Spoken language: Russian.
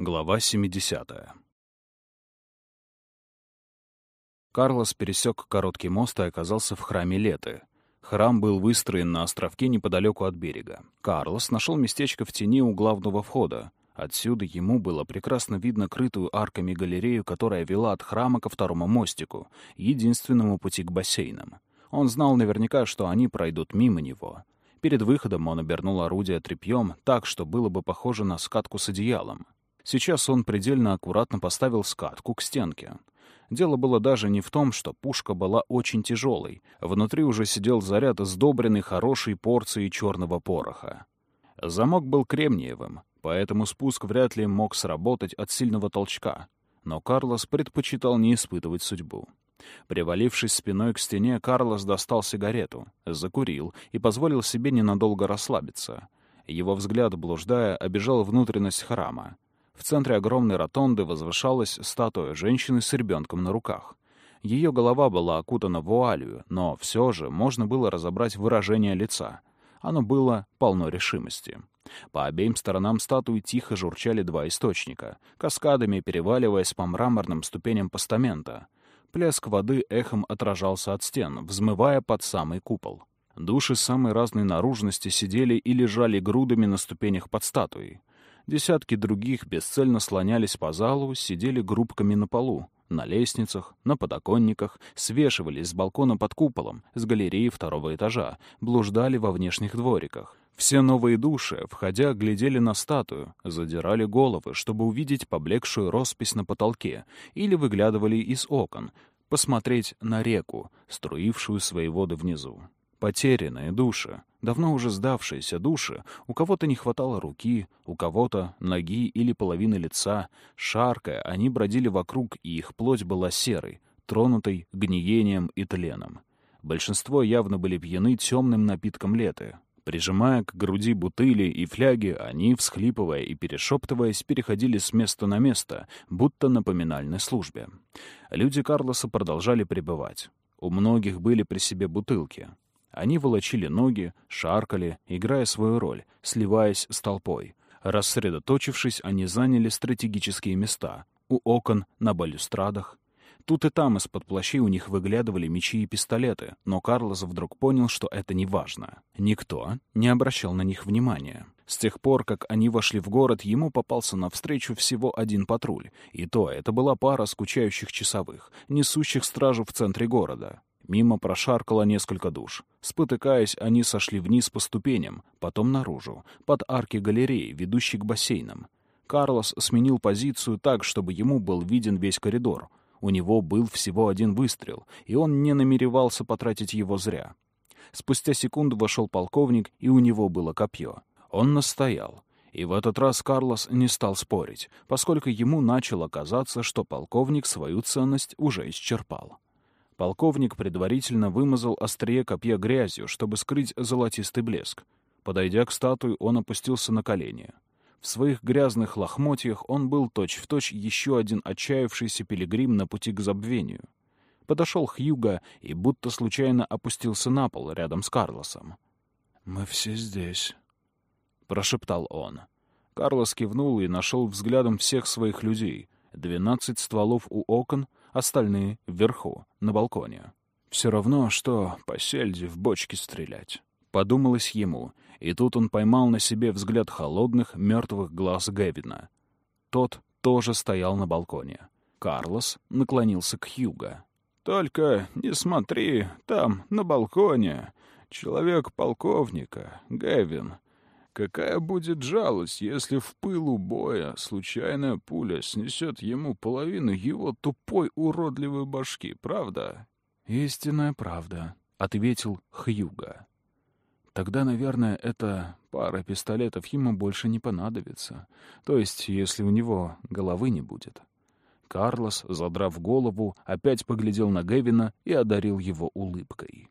Глава 70. Карлос пересек короткий мост и оказался в храме Леты. Храм был выстроен на островке неподалеку от берега. Карлос нашел местечко в тени у главного входа. Отсюда ему было прекрасно видно крытую арками галерею, которая вела от храма ко второму мостику, единственному пути к бассейнам. Он знал наверняка, что они пройдут мимо него. Перед выходом он обернул орудие тряпьем так, что было бы похоже на скатку с одеялом. Сейчас он предельно аккуратно поставил скатку к стенке. Дело было даже не в том, что пушка была очень тяжелой. Внутри уже сидел заряд, сдобренный хорошей порцией черного пороха. Замок был кремниевым, поэтому спуск вряд ли мог сработать от сильного толчка. Но Карлос предпочитал не испытывать судьбу. Привалившись спиной к стене, Карлос достал сигарету, закурил и позволил себе ненадолго расслабиться. Его взгляд, блуждая, обежал внутренность храма. В центре огромной ротонды возвышалась статуя женщины с ребенком на руках. Ее голова была окутана вуалью, но все же можно было разобрать выражение лица. Оно было полно решимости. По обеим сторонам статуи тихо журчали два источника, каскадами переваливаясь по мраморным ступеням постамента. Плеск воды эхом отражался от стен, взмывая под самый купол. Души самой разной наружности сидели и лежали грудами на ступенях под статуей. Десятки других бесцельно слонялись по залу, сидели группками на полу, на лестницах, на подоконниках, свешивались с балкона под куполом, с галереи второго этажа, блуждали во внешних двориках. Все новые души, входя, глядели на статую, задирали головы, чтобы увидеть поблекшую роспись на потолке, или выглядывали из окон, посмотреть на реку, струившую свои воды внизу. Потерянные души, давно уже сдавшиеся души, у кого-то не хватало руки, у кого-то ноги или половины лица. Шаркая, они бродили вокруг, и их плоть была серой, тронутой гниением и тленом. Большинство явно были пьяны темным напитком лета. Прижимая к груди бутыли и фляги, они, всхлипывая и перешептываясь, переходили с места на место, будто на поминальной службе. Люди Карлоса продолжали пребывать. У многих были при себе бутылки. Они волочили ноги, шаркали, играя свою роль, сливаясь с толпой. Рассредоточившись, они заняли стратегические места. У окон, на балюстрадах. Тут и там из-под плащей у них выглядывали мечи и пистолеты, но Карлос вдруг понял, что это не важно. Никто не обращал на них внимания. С тех пор, как они вошли в город, ему попался навстречу всего один патруль. И то это была пара скучающих часовых, несущих стражу в центре города. Мимо прошаркало несколько душ. Спотыкаясь, они сошли вниз по ступеням, потом наружу, под арки галереи, ведущей к бассейнам. Карлос сменил позицию так, чтобы ему был виден весь коридор. У него был всего один выстрел, и он не намеревался потратить его зря. Спустя секунду вошел полковник, и у него было копье. Он настоял. И в этот раз Карлос не стал спорить, поскольку ему начало казаться, что полковник свою ценность уже исчерпал. Полковник предварительно вымазал острие копья грязью, чтобы скрыть золотистый блеск. Подойдя к статуе, он опустился на колени. В своих грязных лохмотьях он был точь-в-точь точь еще один отчаявшийся пилигрим на пути к забвению. Подошел Хьюга и будто случайно опустился на пол рядом с Карлосом. «Мы все здесь», — прошептал он. Карлос кивнул и нашел взглядом всех своих людей. Двенадцать стволов у окон, остальные — вверху, на балконе. «Все равно, что по сельде в бочке стрелять», — подумалось ему, и тут он поймал на себе взгляд холодных, мертвых глаз Гэвина. Тот тоже стоял на балконе. Карлос наклонился к Хьюго. «Только не смотри, там, на балконе, человек полковника, Гэвин. Какая будет жалость, если в пылу боя случайная пуля снесет ему половину его тупой уродливой башки, правда? «Истинная правда», — ответил Хьюга. «Тогда, наверное, эта пара пистолетов ему больше не понадобится. То есть, если у него головы не будет». Карлос, задрав голову, опять поглядел на Гевина и одарил его улыбкой.